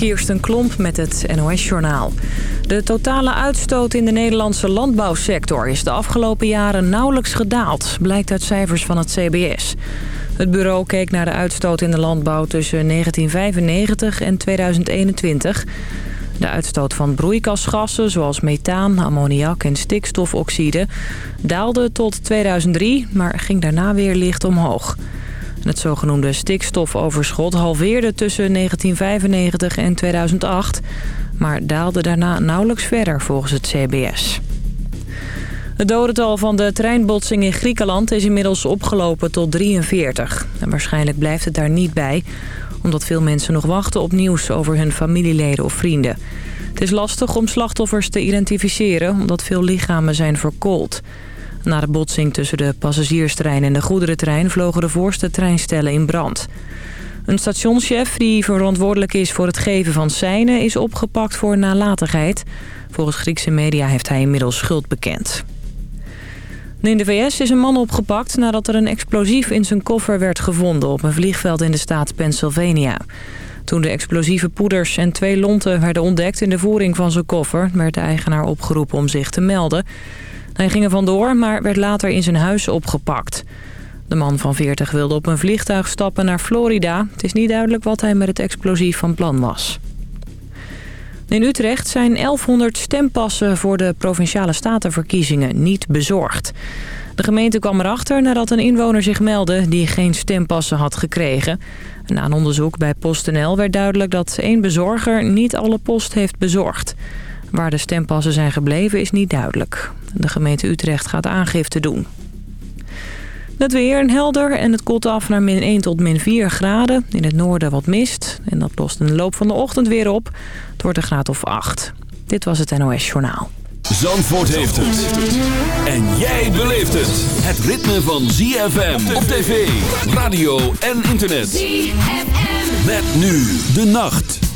Kirsten Klomp met het NOS-journaal. De totale uitstoot in de Nederlandse landbouwsector is de afgelopen jaren nauwelijks gedaald, blijkt uit cijfers van het CBS. Het bureau keek naar de uitstoot in de landbouw tussen 1995 en 2021. De uitstoot van broeikasgassen zoals methaan, ammoniak en stikstofoxide daalde tot 2003, maar ging daarna weer licht omhoog. Het zogenoemde stikstofoverschot halveerde tussen 1995 en 2008... maar daalde daarna nauwelijks verder volgens het CBS. Het dodental van de treinbotsing in Griekenland is inmiddels opgelopen tot 43. En waarschijnlijk blijft het daar niet bij... omdat veel mensen nog wachten op nieuws over hun familieleden of vrienden. Het is lastig om slachtoffers te identificeren... omdat veel lichamen zijn verkoold. Na de botsing tussen de passagierstrein en de goederentrein... vlogen de voorste treinstellen in brand. Een stationschef die verantwoordelijk is voor het geven van seinen... is opgepakt voor nalatigheid. Volgens Griekse media heeft hij inmiddels schuld bekend. In de VS is een man opgepakt nadat er een explosief in zijn koffer werd gevonden... op een vliegveld in de staat Pennsylvania. Toen de explosieve poeders en twee lonten werden ontdekt in de voering van zijn koffer... werd de eigenaar opgeroepen om zich te melden... Hij ging er vandoor, maar werd later in zijn huis opgepakt. De man van 40 wilde op een vliegtuig stappen naar Florida. Het is niet duidelijk wat hij met het explosief van plan was. In Utrecht zijn 1100 stempassen voor de Provinciale Statenverkiezingen niet bezorgd. De gemeente kwam erachter nadat een inwoner zich meldde die geen stempassen had gekregen. Na een onderzoek bij PostNL werd duidelijk dat één bezorger niet alle post heeft bezorgd. Waar de stempassen zijn gebleven is niet duidelijk. De gemeente Utrecht gaat aangifte doen. Het weer helder en het koelt af naar min 1 tot min 4 graden. In het noorden wat mist. En dat lost in de loop van de ochtend weer op. Het wordt een graad of 8. Dit was het NOS Journaal. Zandvoort heeft het. En jij beleeft het. Het ritme van ZFM op tv, radio en internet. ZFM. Met nu de nacht.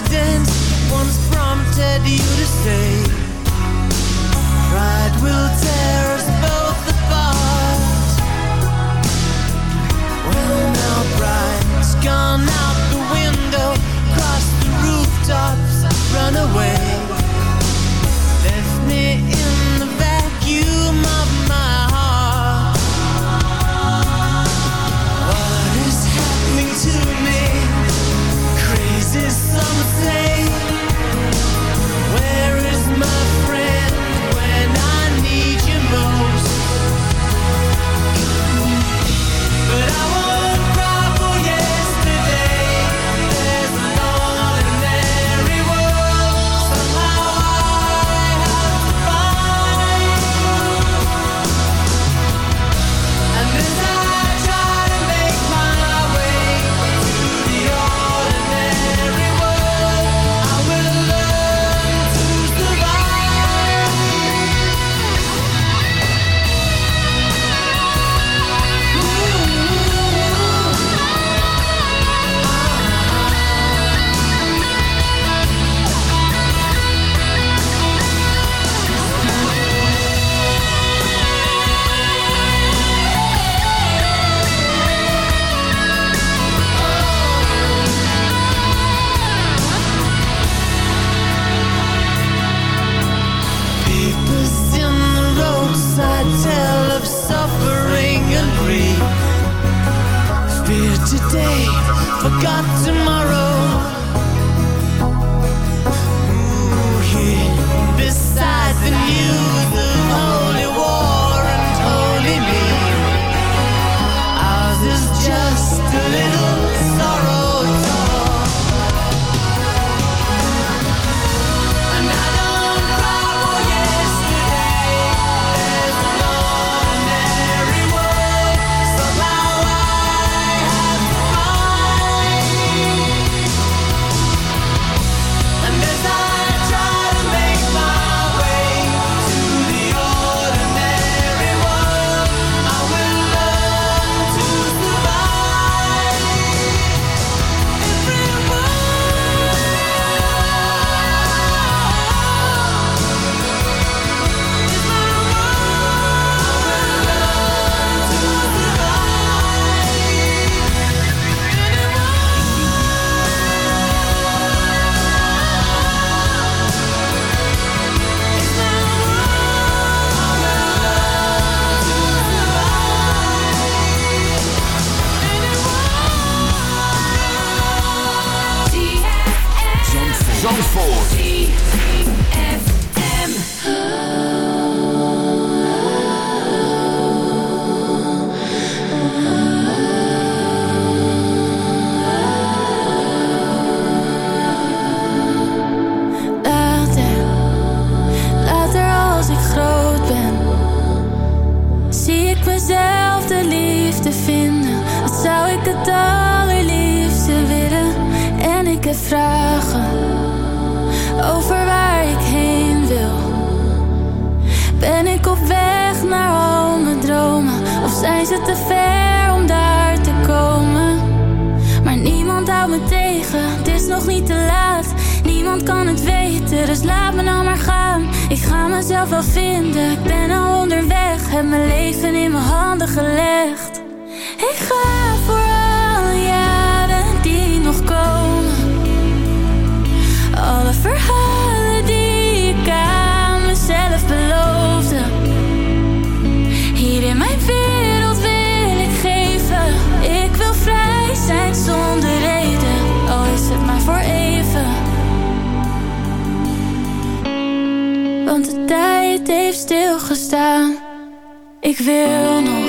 confidence once prompted you to say Pride will tear us both apart. Well now pride's gone out the window Cross the rooftops, run away. het te ver om daar te komen. Maar niemand houdt me tegen, het is nog niet te laat. Niemand kan het weten, dus laat me nou maar gaan. Ik ga mezelf wel vinden, ik ben al onderweg. Heb mijn leven in mijn handen gelegd. Ik wil nog.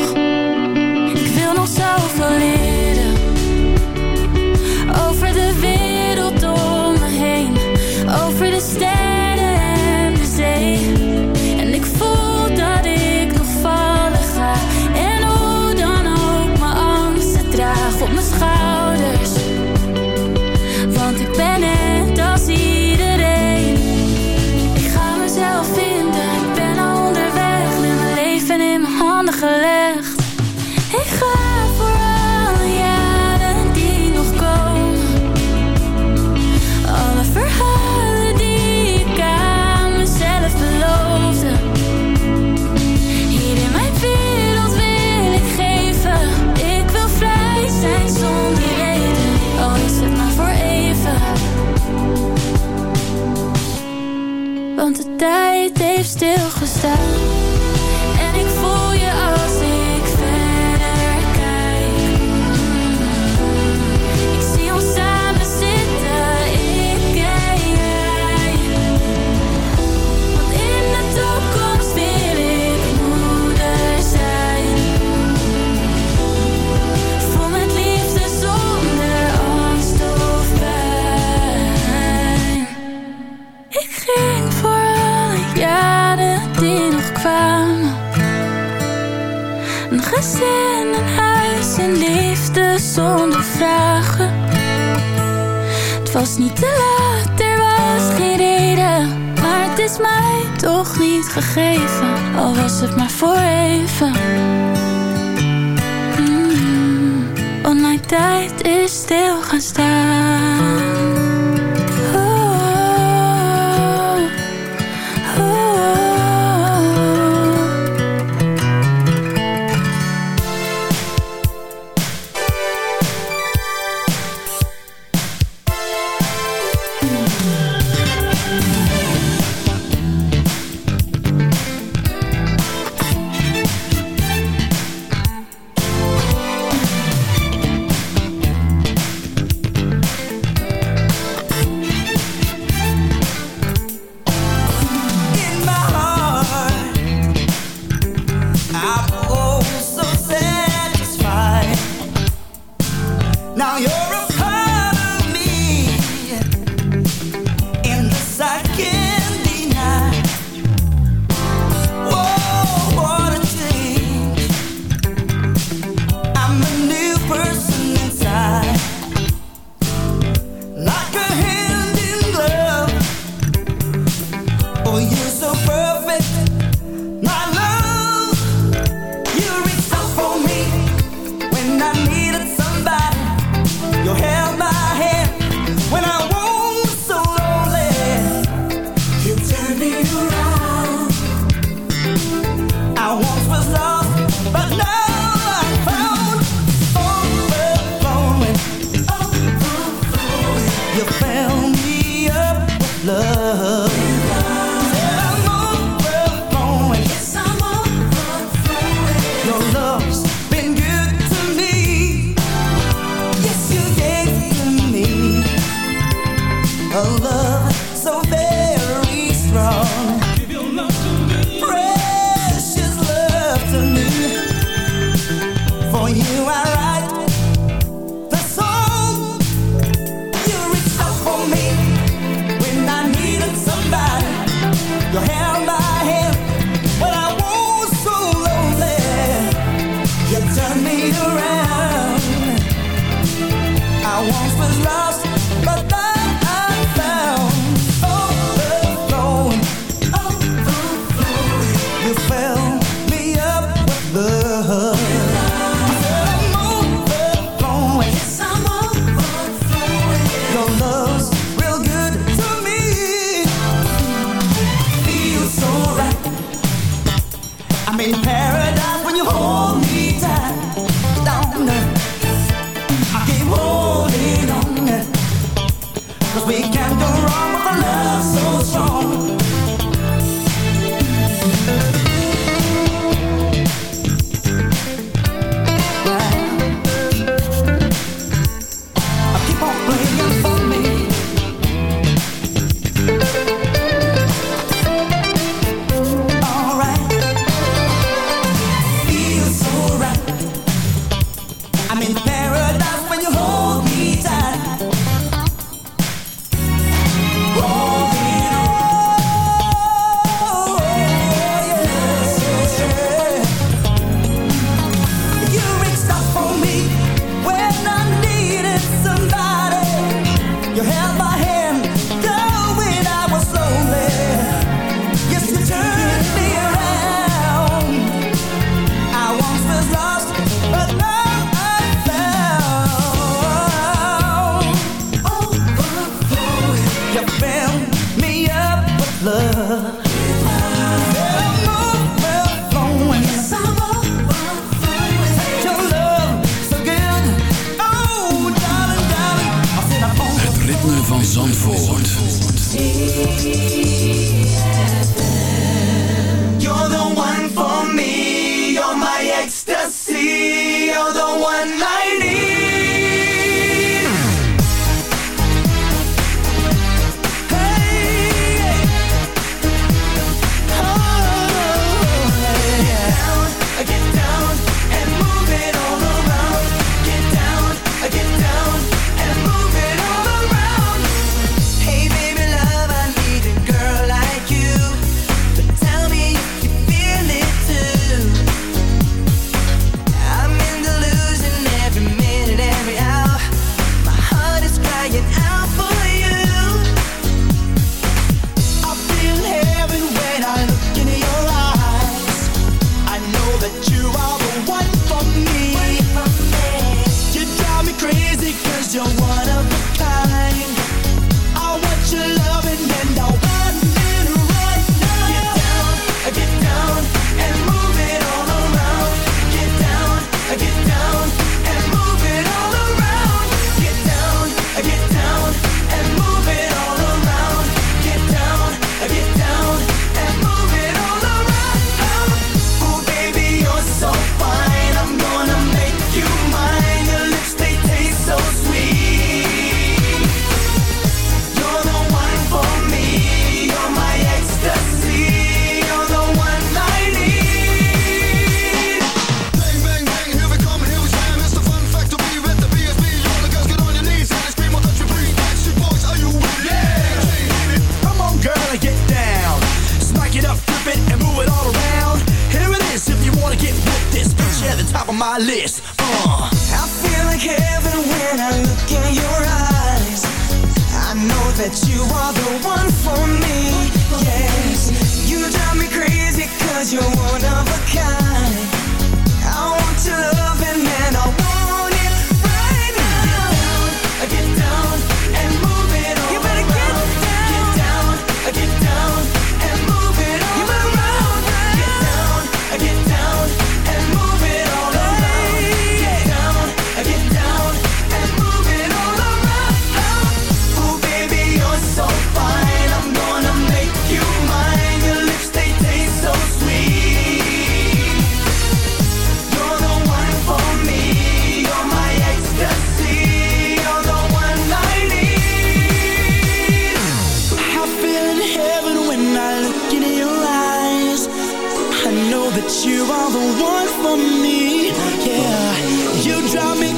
you are the one for me. Yeah, you drive me.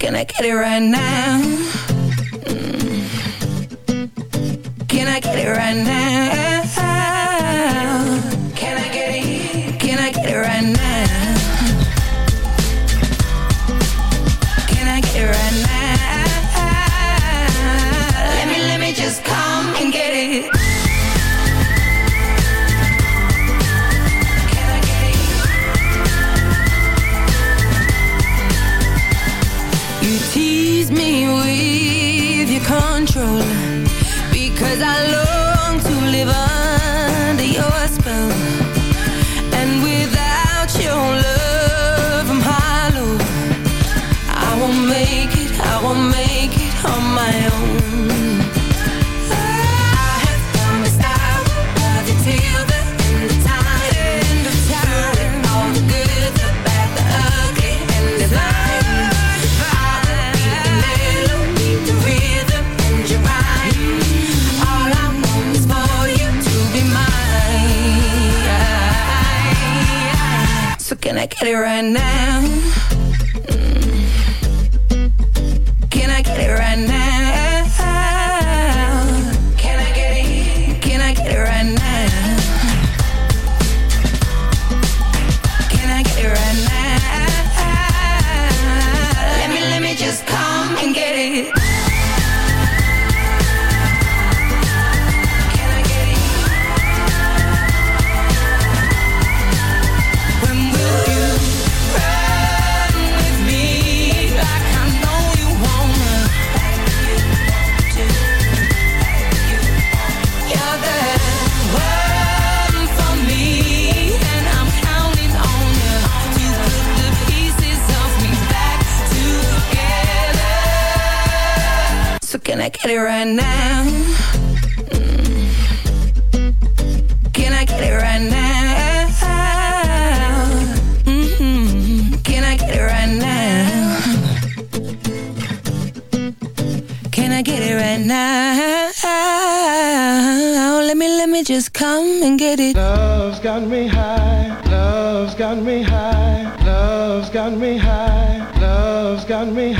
Can I get it right now? Mm. Can I get it right now? I get it right now? Mm. Can I get it right now? Mm-hmm. Can I get it right now? Can I get it right now? Let me, let me just come and get it. Love's got me high. Love's got me high. Love's got me high. Love's got me high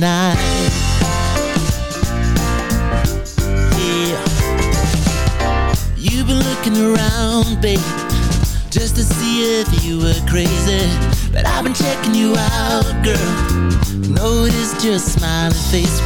night. Yeah. You've been looking around, babe Just to see if you were crazy. But I've been checking you out, girl. Notice your just smiling face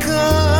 可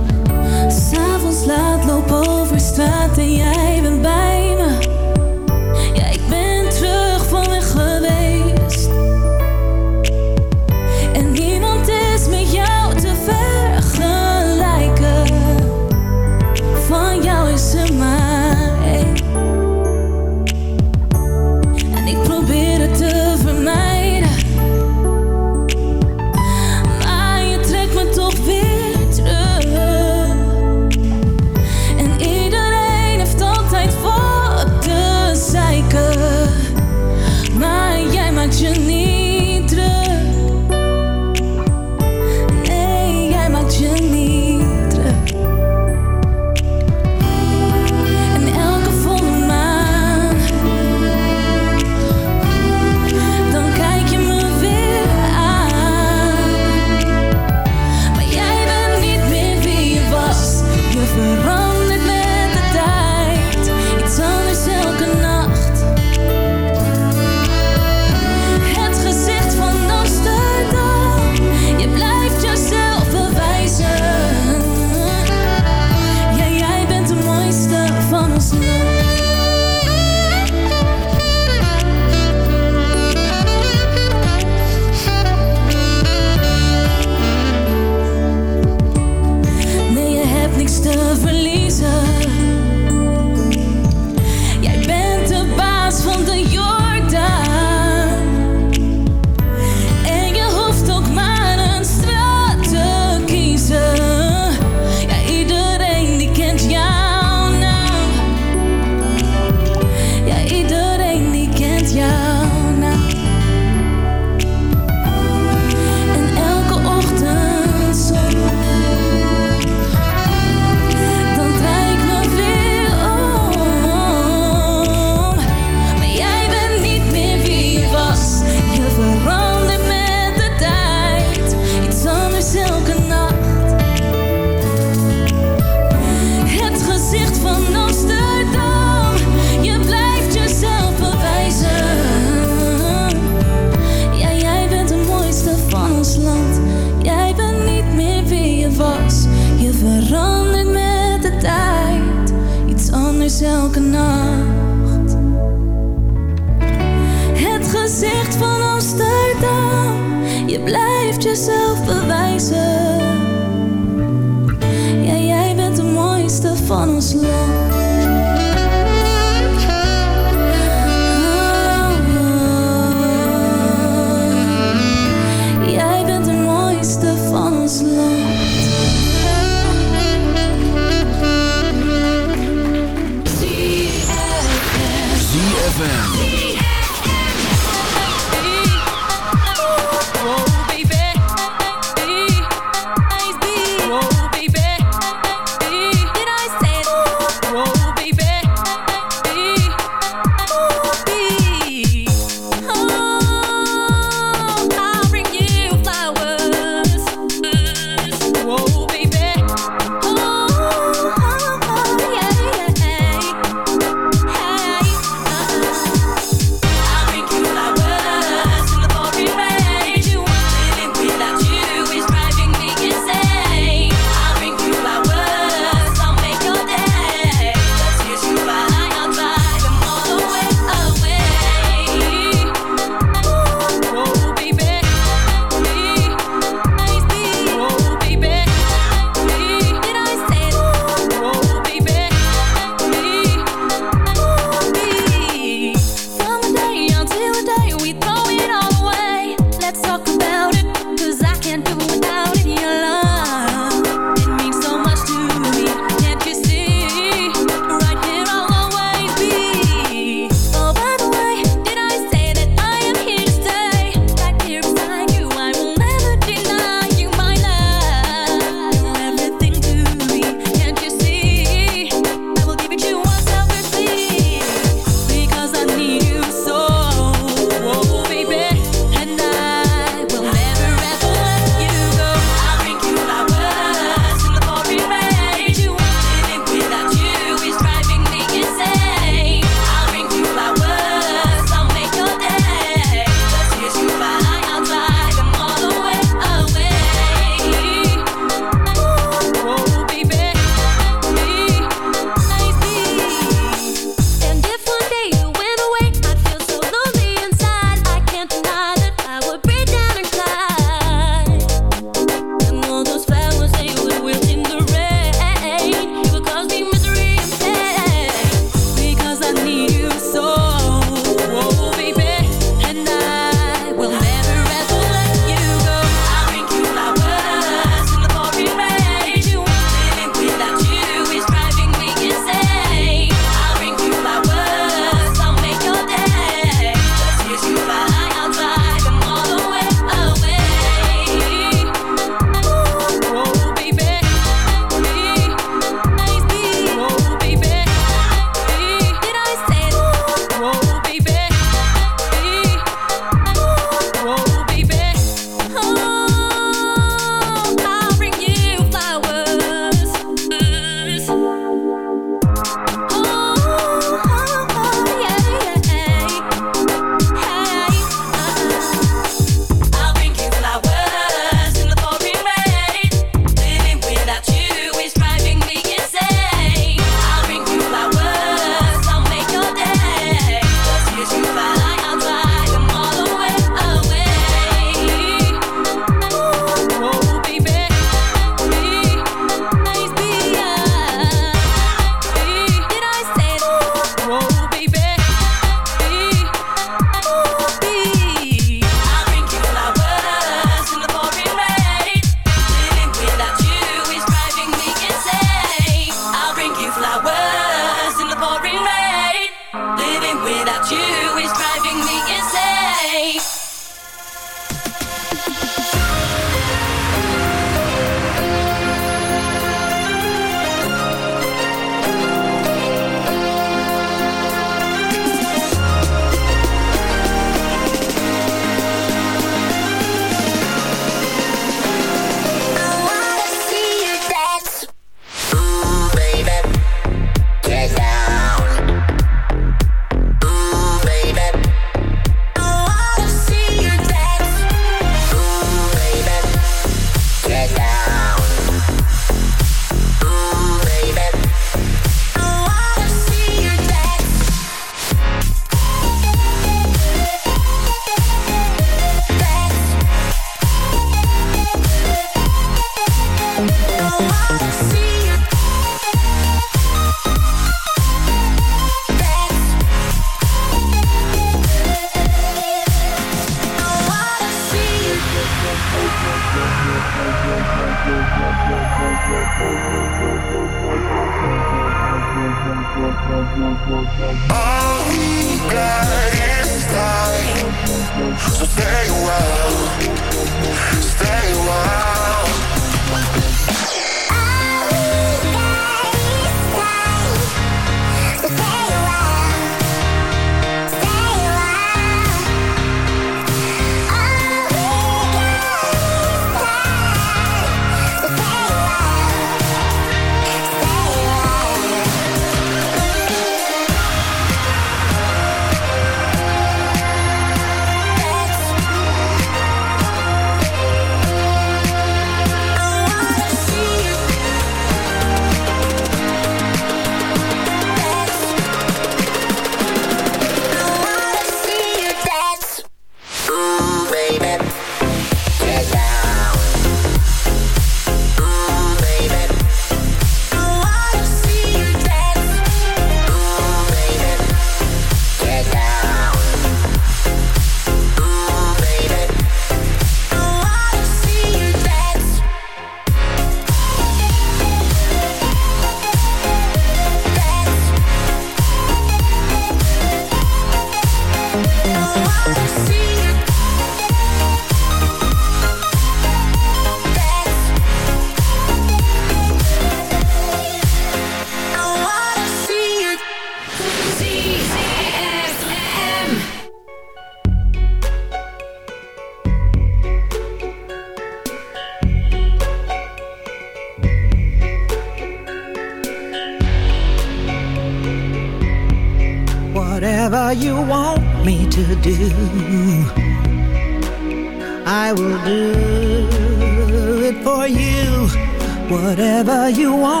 you want.